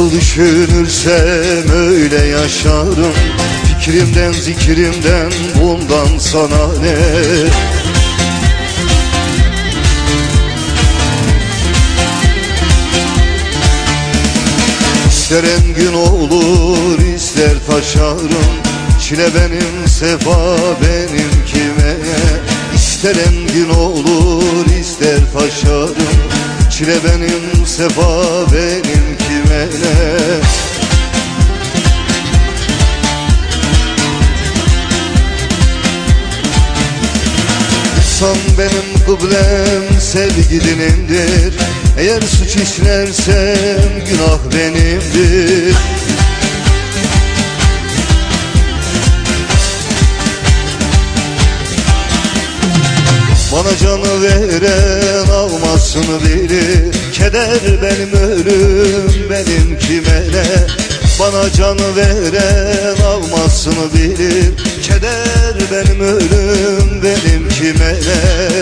Nasıl düşünürsem öyle yaşarım. Fikrimden zikrimden bundan sana ne? İster gün olur ister taşarım. Çile benim sefa benim kime? İster gün olur ister taşarım. Çile benim sefa benim ne İnsan benim kıblem sevgi dinimdir Eğer suç işlersem günah benimdir. Bana canı veren almasını bilir Keder benim ölüm benim kime ne Bana canı veren almasını bilir? Keder benim ölüm benim kime ne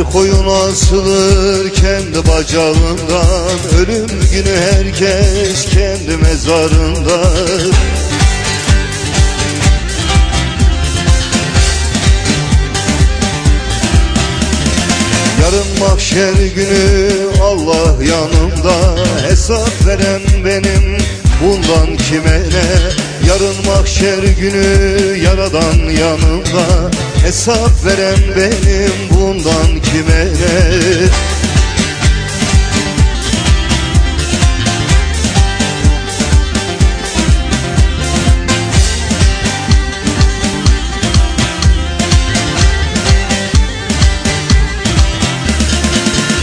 Her koyun asılır kendi bacağından Ölüm günü herkes kendi mezarında. Yarın mahşer günü Allah yanımda. Hesap veren benim bundan kime ne Yarın mahşer günü yaradan yanımda. Hesap veren benim bundan kime ne?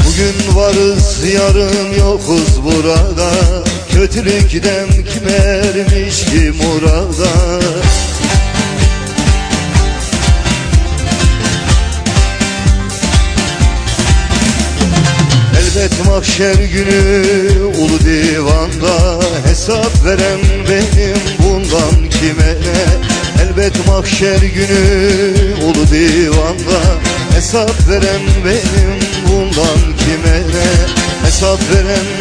Bugün varız yarın yokuz burada Kötülükten kim ermiş ki murada Elbet mahşer günü ulu divanda Hesap veren benim bundan kime ne? Elbet mahşer günü ulu divanda Hesap veren benim bundan kime ne? Hesap veren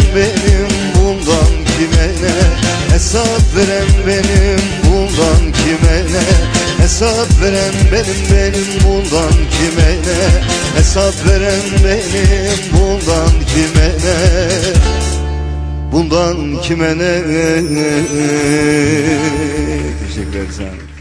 Hesap veren benim benim bundan kime ne? Hesap veren benim bundan kime ne? Bundan kime ne? Teşekkür ederim